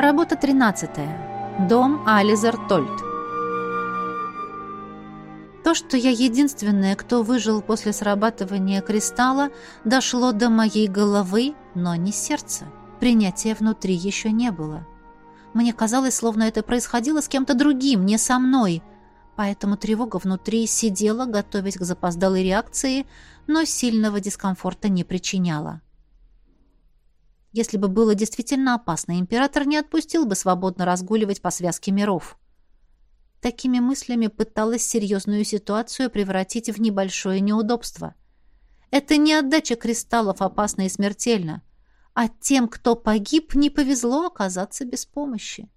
Работа 13. Дом Ализер Тольт. То, что я единственная, кто выжил после срабатывания кристалла, дошло до моей головы, но не сердца. Принятия внутри еще не было. Мне казалось, словно это происходило с кем-то другим, не со мной. Поэтому тревога внутри сидела, готовясь к запоздалой реакции, но сильного дискомфорта не причиняла. Если бы было действительно опасно, император не отпустил бы свободно разгуливать по связке миров. Такими мыслями пыталась серьезную ситуацию превратить в небольшое неудобство. Это не отдача кристаллов опасна и смертельна, а тем, кто погиб, не повезло оказаться без помощи.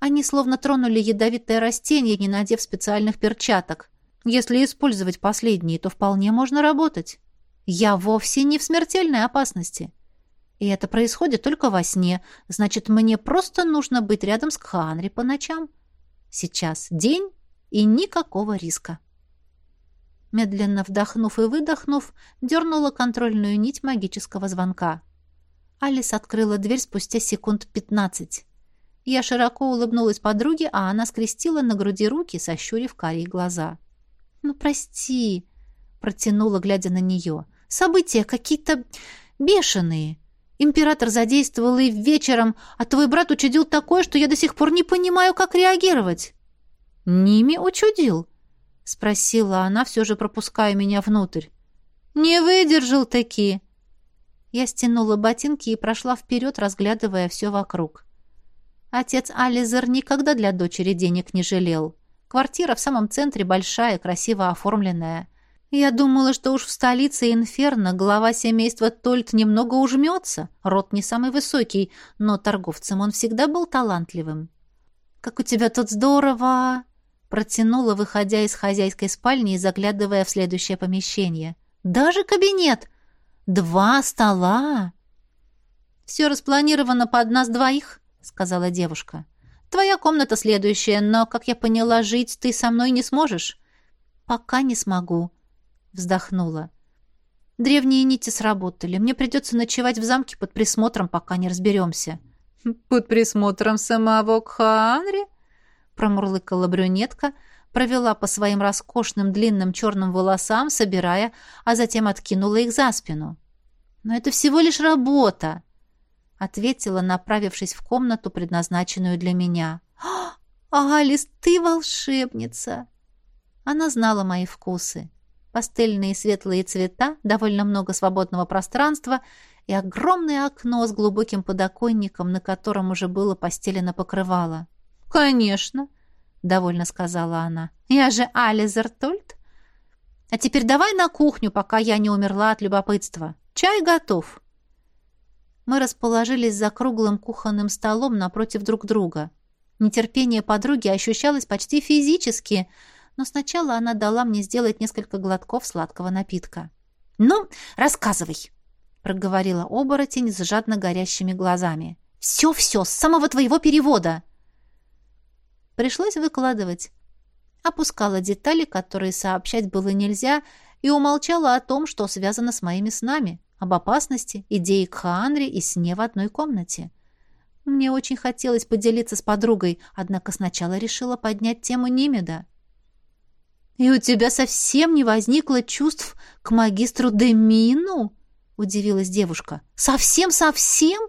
Они словно тронули ядовитое растение, не надев специальных перчаток. Если использовать последние, то вполне можно работать. Я вовсе не в смертельной опасности. И это происходит только во сне. Значит, мне просто нужно быть рядом с Кханри по ночам. Сейчас день и никакого риска. Медленно вдохнув и выдохнув, дернула контрольную нить магического звонка. Алис открыла дверь спустя секунд пятнадцать. Я широко улыбнулась подруге, а она скрестила на груди руки, сощурив карие глаза. «Ну, прости», — протянула, глядя на нее. «События какие-то бешеные. Император задействовал и вечером, а твой брат учудил такое, что я до сих пор не понимаю, как реагировать». «Ними учудил?» — спросила она, все же пропуская меня внутрь. «Не выдержал таки». Я стянула ботинки и прошла вперед, разглядывая все вокруг. Отец Ализер никогда для дочери денег не жалел. Квартира в самом центре большая, красиво оформленная. Я думала, что уж в столице Инферно глава семейства Тольт немного ужмется. Род не самый высокий, но торговцем он всегда был талантливым. «Как у тебя тут здорово!» Протянула, выходя из хозяйской спальни и заглядывая в следующее помещение. «Даже кабинет! Два стола!» «Все распланировано под нас двоих», — сказала девушка. «Твоя комната следующая, но, как я поняла, жить ты со мной не сможешь». «Пока не смогу», Вздохнула. Древние нити сработали. Мне придется ночевать в замке под присмотром, пока не разберемся. «Под присмотром самого Кханри?» Промурлыкала брюнетка, провела по своим роскошным длинным черным волосам, собирая, а затем откинула их за спину. «Но это всего лишь работа!» Ответила, направившись в комнату, предназначенную для меня. «А, Алис, ты волшебница!» Она знала мои вкусы пастельные светлые цвета, довольно много свободного пространства и огромное окно с глубоким подоконником, на котором уже было постелено покрывало. «Конечно», — довольно сказала она. «Я же Ализер Тольт. А теперь давай на кухню, пока я не умерла от любопытства. Чай готов». Мы расположились за круглым кухонным столом напротив друг друга. Нетерпение подруги ощущалось почти физически — но сначала она дала мне сделать несколько глотков сладкого напитка. «Ну, рассказывай», — проговорила оборотень с жадно горящими глазами. «Все-все, с самого твоего перевода!» Пришлось выкладывать. Опускала детали, которые сообщать было нельзя, и умолчала о том, что связано с моими снами, об опасности, идее Кхаанри и сне в одной комнате. Мне очень хотелось поделиться с подругой, однако сначала решила поднять тему Нимеда. «И у тебя совсем не возникло чувств к магистру Демину?» — удивилась девушка. «Совсем-совсем?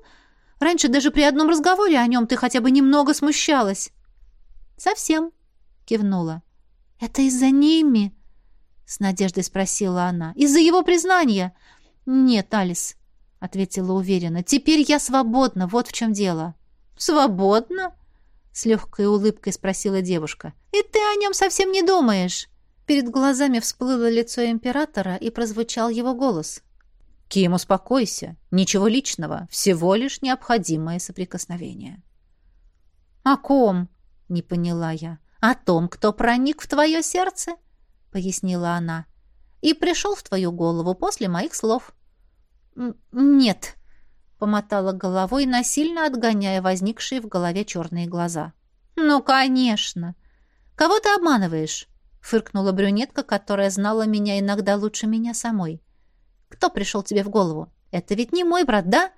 Раньше даже при одном разговоре о нем ты хотя бы немного смущалась». «Совсем», — кивнула. «Это из-за ними?» — с надеждой спросила она. «Из-за его признания?» «Нет, Алис», — ответила уверенно. «Теперь я свободна, вот в чем дело». «Свободна?» — с легкой улыбкой спросила девушка. «И ты о нем совсем не думаешь?» Перед глазами всплыло лицо императора и прозвучал его голос. «Ким, успокойся. Ничего личного. Всего лишь необходимое соприкосновение». «О ком?» — не поняла я. «О том, кто проник в твое сердце?» — пояснила она. «И пришел в твою голову после моих слов». «Нет», — помотала головой, насильно отгоняя возникшие в голове черные глаза. «Ну, конечно! Кого ты обманываешь? — фыркнула брюнетка, которая знала меня иногда лучше меня самой. «Кто пришел тебе в голову? Это ведь не мой брат, да?»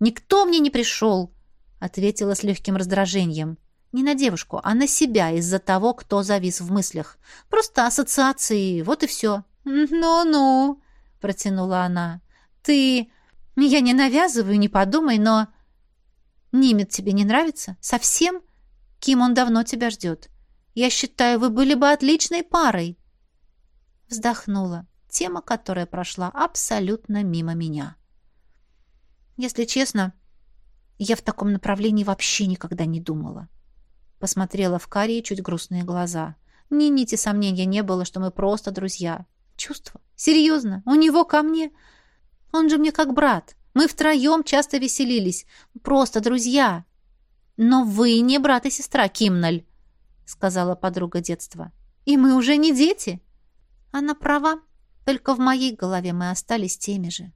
«Никто мне не пришел!» —— ответила с легким раздражением. Не на девушку, а на себя из-за того, кто завис в мыслях. Просто ассоциации, вот и все. «Ну-ну», — протянула она. «Ты... Я не навязываю, не подумай, но...» «Нимет тебе не нравится? Совсем? Ким, он давно тебя ждет. Я считаю, вы были бы отличной парой». Вздохнула. Тема, которая прошла абсолютно мимо меня. Если честно, я в таком направлении вообще никогда не думала. Посмотрела в карие чуть грустные глаза. Ни нити сомнения не было, что мы просто друзья. Чувство. Серьезно. У него ко мне... Он же мне как брат. Мы втроем часто веселились. Просто друзья. Но вы не брат и сестра, Кимналь, сказала подруга детства. И мы уже не дети. Она права. Только в моей голове мы остались теми же.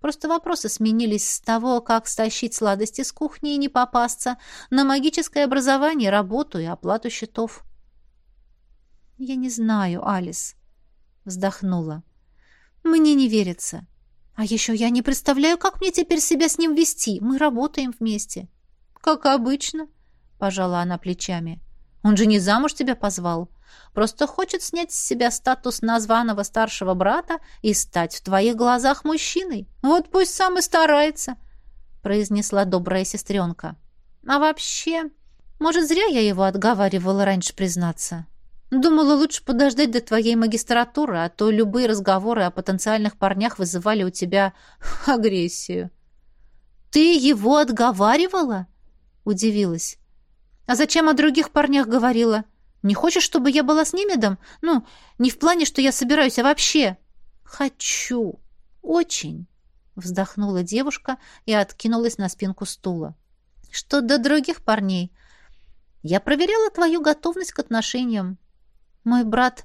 Просто вопросы сменились с того, как стащить сладости с кухни и не попасться, на магическое образование, работу и оплату счетов. «Я не знаю, Алис», — вздохнула. «Мне не верится. А еще я не представляю, как мне теперь себя с ним вести. Мы работаем вместе». «Как обычно», — пожала она плечами. «Он же не замуж тебя позвал. Просто хочет снять с себя статус названного старшего брата и стать в твоих глазах мужчиной. Вот пусть сам и старается», — произнесла добрая сестренка. «А вообще, может, зря я его отговаривала раньше признаться. Думала, лучше подождать до твоей магистратуры, а то любые разговоры о потенциальных парнях вызывали у тебя агрессию». «Ты его отговаривала?» — удивилась. «А зачем о других парнях говорила?» Не хочешь, чтобы я была с Немедом? Ну, не в плане, что я собираюсь, а вообще. Хочу. Очень. Вздохнула девушка и откинулась на спинку стула. Что до других парней? Я проверяла твою готовность к отношениям. Мой брат...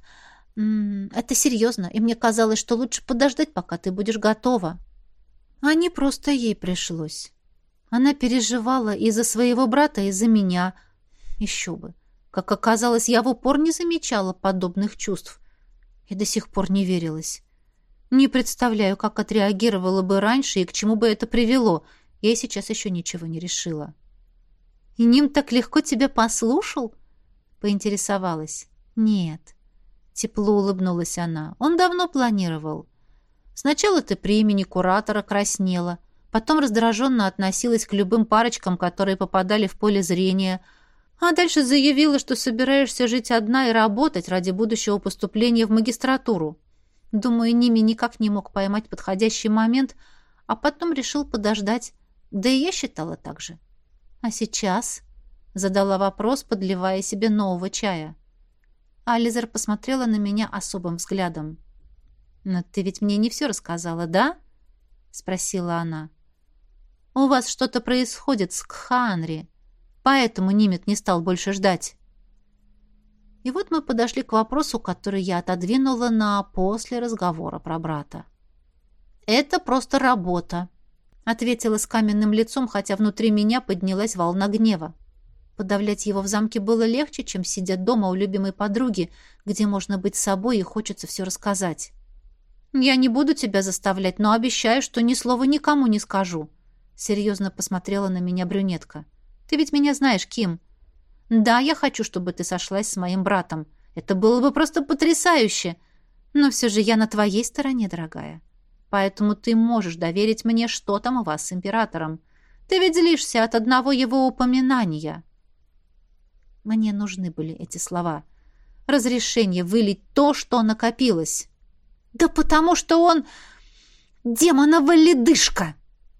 Это серьезно, и мне казалось, что лучше подождать, пока ты будешь готова. А не просто ей пришлось. Она переживала из-за своего брата, из-за меня. Еще бы. Как оказалось, я в упор не замечала подобных чувств и до сих пор не верилась. Не представляю, как отреагировала бы раньше и к чему бы это привело. Я сейчас еще ничего не решила. «И Ним так легко тебя послушал?» — поинтересовалась. «Нет». Тепло улыбнулась она. «Он давно планировал. Сначала ты при имени куратора краснела, потом раздраженно относилась к любым парочкам, которые попадали в поле зрения — а дальше заявила, что собираешься жить одна и работать ради будущего поступления в магистратуру. Думаю, Ними никак не мог поймать подходящий момент, а потом решил подождать. Да и я считала так же. А сейчас задала вопрос, подливая себе нового чая. Ализер посмотрела на меня особым взглядом. «Но ты ведь мне не все рассказала, да?» — спросила она. «У вас что-то происходит с Кханри. Поэтому Нимет не стал больше ждать. И вот мы подошли к вопросу, который я отодвинула на после разговора про брата. «Это просто работа», — ответила с каменным лицом, хотя внутри меня поднялась волна гнева. Подавлять его в замке было легче, чем сидя дома у любимой подруги, где можно быть собой и хочется все рассказать. «Я не буду тебя заставлять, но обещаю, что ни слова никому не скажу», — серьезно посмотрела на меня брюнетка. — ты ведь меня знаешь, Ким. Да, я хочу, чтобы ты сошлась с моим братом. Это было бы просто потрясающе. Но все же я на твоей стороне, дорогая. Поэтому ты можешь доверить мне, что там у вас с императором. Ты ведь злишься от одного его упоминания. Мне нужны были эти слова. Разрешение вылить то, что накопилось. Да потому что он... демонова ледышка!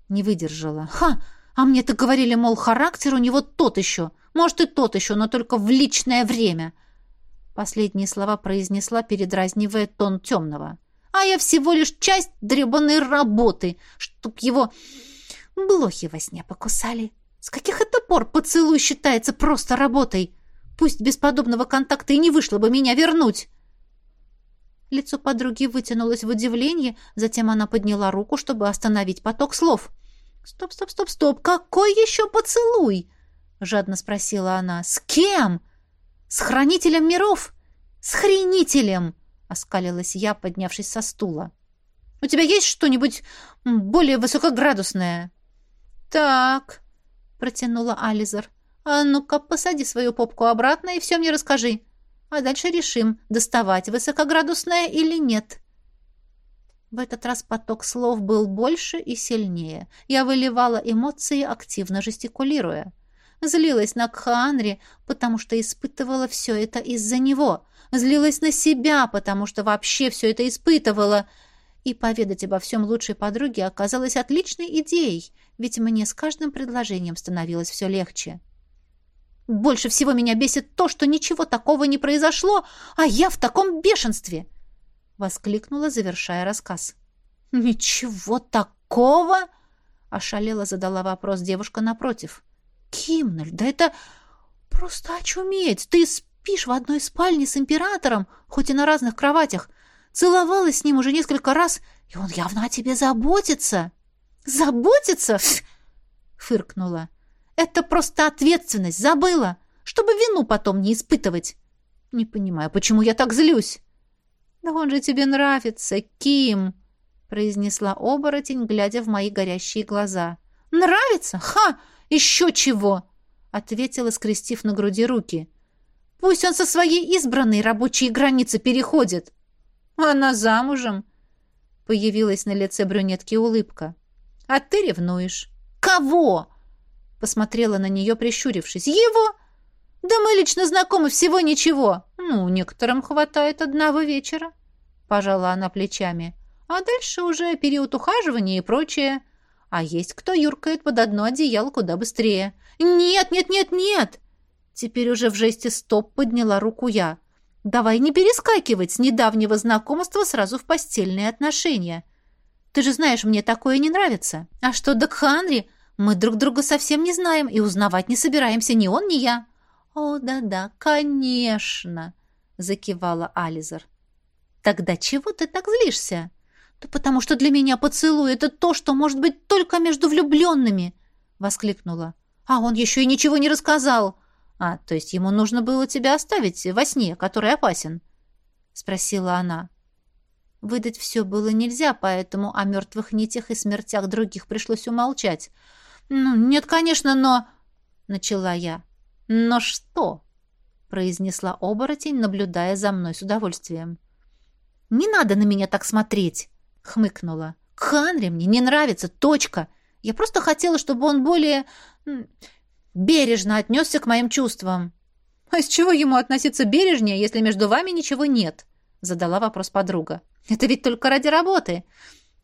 Не выдержала. Ха! А мне-то говорили, мол, характер у него тот еще. Может, и тот еще, но только в личное время. Последние слова произнесла, передразнивая тон темного. А я всего лишь часть дребаной работы, чтоб его блохи во сне покусали. С каких это пор поцелуй считается просто работой? Пусть без подобного контакта и не вышло бы меня вернуть. Лицо подруги вытянулось в удивлении, затем она подняла руку, чтобы остановить поток слов. «Стоп, стоп, стоп, стоп! Какой еще поцелуй?» — жадно спросила она. «С кем? С хранителем миров? С хренителем!» — оскалилась я, поднявшись со стула. «У тебя есть что-нибудь более высокоградусное?» «Так...» протянула Ализер. «А ну-ка, посади свою попку обратно и все мне расскажи. А дальше решим, доставать высокоградусное или нет». В этот раз поток слов был больше и сильнее. Я выливала эмоции, активно жестикулируя. Злилась на Кхаанри, потому что испытывала все это из-за него. Злилась на себя, потому что вообще все это испытывала. И поведать обо всем лучшей подруге оказалось отличной идеей, ведь мне с каждым предложением становилось все легче. Больше всего меня бесит то, что ничего такого не произошло, а я в таком бешенстве!» — воскликнула, завершая рассказ. «Ничего такого?» — ошалела задала вопрос девушка напротив. «Кимнель, да это просто очуметь! Ты спишь в одной спальне с императором, хоть и на разных кроватях, целовалась с ним уже несколько раз, и он явно о тебе заботится!» «Заботится?» — фыркнула. «Это просто ответственность, забыла, чтобы вину потом не испытывать. Не понимаю, почему я так злюсь?» «Да он же тебе нравится, Ким!» произнесла оборотень, глядя в мои горящие глаза. «Нравится? Ха! Еще чего!» ответила, скрестив на груди руки. «Пусть он со своей избранной рабочие границы переходит!» «Она замужем!» Появилась на лице брюнетки улыбка. «А ты ревнуешь!» «Кого?» Посмотрела на нее, прищурившись. «Его?» «Да мы лично знакомы всего ничего!» «Ну, некоторым хватает одного вечера!» Пожала она плечами. А дальше уже период ухаживания и прочее. А есть кто юркает под одно одеяло куда быстрее. «Нет, нет, нет, нет!» Теперь уже в жесте «стоп» подняла руку я. «Давай не перескакивать с недавнего знакомства сразу в постельные отношения. Ты же знаешь, мне такое не нравится. А что до Кханри? Мы друг друга совсем не знаем и узнавать не собираемся ни он, ни я». «О, да-да, конечно!» — закивала Ализер. «Тогда чего ты так злишься?» «Да потому что для меня поцелуй — это то, что может быть только между влюбленными!» — воскликнула. «А он еще и ничего не рассказал!» «А, то есть ему нужно было тебя оставить во сне, который опасен?» — спросила она. Выдать все было нельзя, поэтому о мертвых нитях и смертях других пришлось умолчать. «Ну, нет, конечно, но...» — начала я. «Но что?» — произнесла оборотень, наблюдая за мной с удовольствием. «Не надо на меня так смотреть!» хмыкнула. Ханри мне не нравится, точка. Я просто хотела, чтобы он более бережно отнесся к моим чувствам. А с чего ему относиться бережнее, если между вами ничего нет? Задала вопрос подруга. Это ведь только ради работы.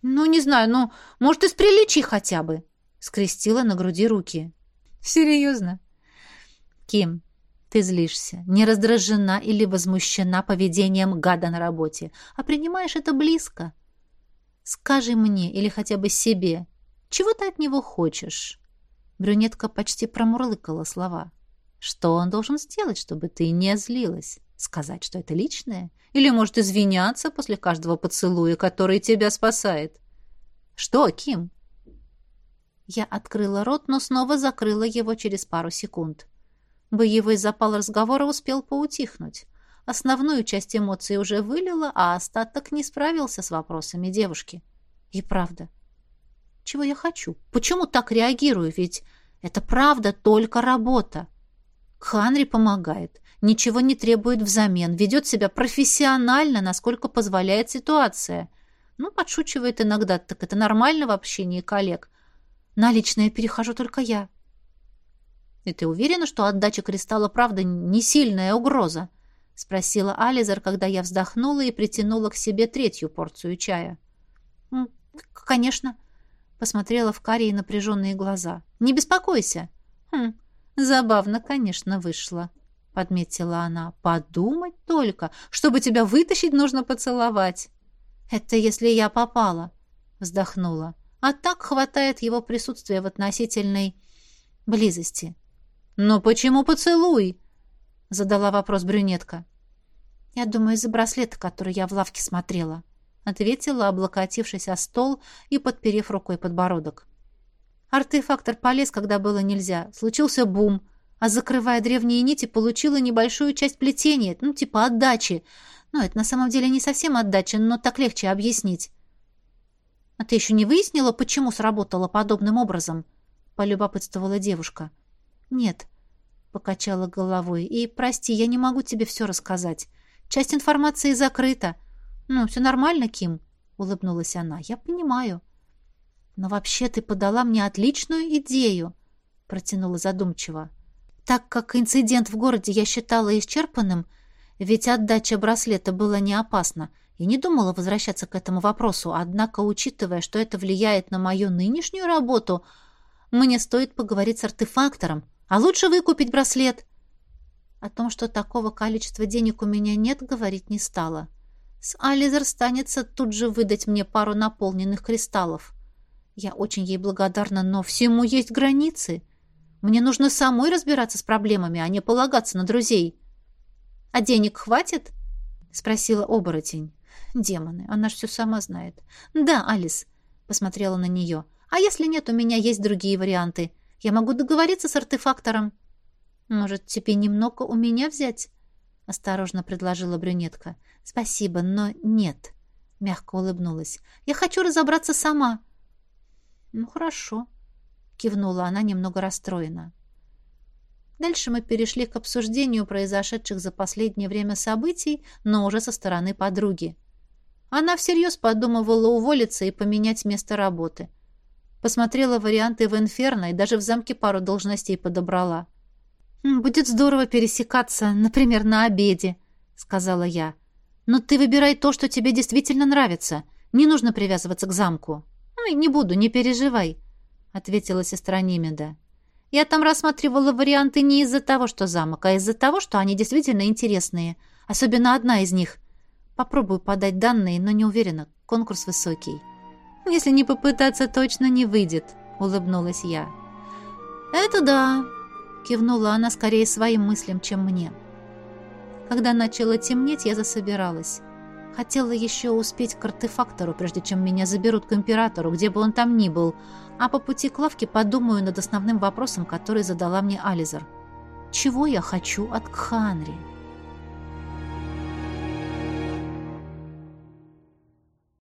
Ну, не знаю, ну, может, из приличий хотя бы. Скрестила на груди руки. Серьезно? Ким, ты злишься, не раздражена или возмущена поведением гада на работе, а принимаешь это близко. Скажи мне или хотя бы себе, чего ты от него хочешь?» Брюнетка почти промурлыкала слова. «Что он должен сделать, чтобы ты не злилась? Сказать, что это личное? Или, может, извиняться после каждого поцелуя, который тебя спасает? Что, Ким?» Я открыла рот, но снова закрыла его через пару секунд. Боевой запал разговора успел поутихнуть. Основную часть эмоций уже вылила, а остаток не справился с вопросами девушки. И правда. Чего я хочу? Почему так реагирую? Ведь это правда только работа. Ханри помогает, ничего не требует взамен, ведет себя профессионально, насколько позволяет ситуация. Ну, подшучивает иногда, так это нормально в общении коллег. На личное перехожу только я. И ты уверена, что отдача кристалла правда не сильная угроза? — спросила Ализер, когда я вздохнула и притянула к себе третью порцию чая. «Конечно», — посмотрела в карие напряженные глаза. «Не беспокойся». «Хм, забавно, конечно, вышло», — подметила она. «Подумать только, чтобы тебя вытащить, нужно поцеловать». «Это если я попала», — вздохнула. «А так хватает его присутствия в относительной близости». «Но почему поцелуй?» — задала вопрос брюнетка. «Я думаю, из-за браслета, который я в лавке смотрела», — ответила, облокотившись о стол и подперев рукой подбородок. Артефактор полез, когда было нельзя. Случился бум, а закрывая древние нити, получила небольшую часть плетения, ну, типа отдачи. Ну, это на самом деле не совсем отдача, но так легче объяснить. «А ты еще не выяснила, почему сработало подобным образом?» — полюбопытствовала девушка. «Нет», — покачала головой. «И прости, я не могу тебе все рассказать. Часть информации закрыта. Ну, все нормально, Ким», — улыбнулась она. «Я понимаю». «Но вообще ты подала мне отличную идею», — протянула задумчиво. «Так как инцидент в городе я считала исчерпанным, ведь отдача браслета была не опасна, и не думала возвращаться к этому вопросу, однако, учитывая, что это влияет на мою нынешнюю работу, мне стоит поговорить с артефактором, а лучше выкупить браслет. О том, что такого количества денег у меня нет, говорить не стала. С Ализер станется тут же выдать мне пару наполненных кристаллов. Я очень ей благодарна, но всему есть границы. Мне нужно самой разбираться с проблемами, а не полагаться на друзей. «А денег хватит?» — спросила оборотень. «Демоны, она ж все сама знает». «Да, Алис», — посмотрела на нее. «А если нет, у меня есть другие варианты. Я могу договориться с артефактором». «Может, тебе немного у меня взять?» — осторожно предложила брюнетка. «Спасибо, но нет», — мягко улыбнулась. «Я хочу разобраться сама». «Ну, хорошо», — кивнула она немного расстроена. Дальше мы перешли к обсуждению произошедших за последнее время событий, но уже со стороны подруги. Она всерьез подумывала уволиться и поменять место работы. Посмотрела варианты в Инферно и даже в замке пару должностей подобрала. «Будет здорово пересекаться, например, на обеде», — сказала я. «Но ты выбирай то, что тебе действительно нравится. Не нужно привязываться к замку». «Ой, не буду, не переживай», — ответила сестра Немеда. Я там рассматривала варианты не из-за того, что замок, а из-за того, что они действительно интересные. Особенно одна из них. Попробую подать данные, но не уверена. Конкурс высокий. Если не попытаться, точно не выйдет, улыбнулась я. Это да, кивнула она скорее своим мыслям, чем мне. Когда начало темнеть, я засобиралась. Хотела еще успеть к артефактору, прежде чем меня заберут к императору, где бы он там ни был, а по пути к лавке подумаю над основным вопросом, который задала мне Ализер. Чего я хочу от Кханри?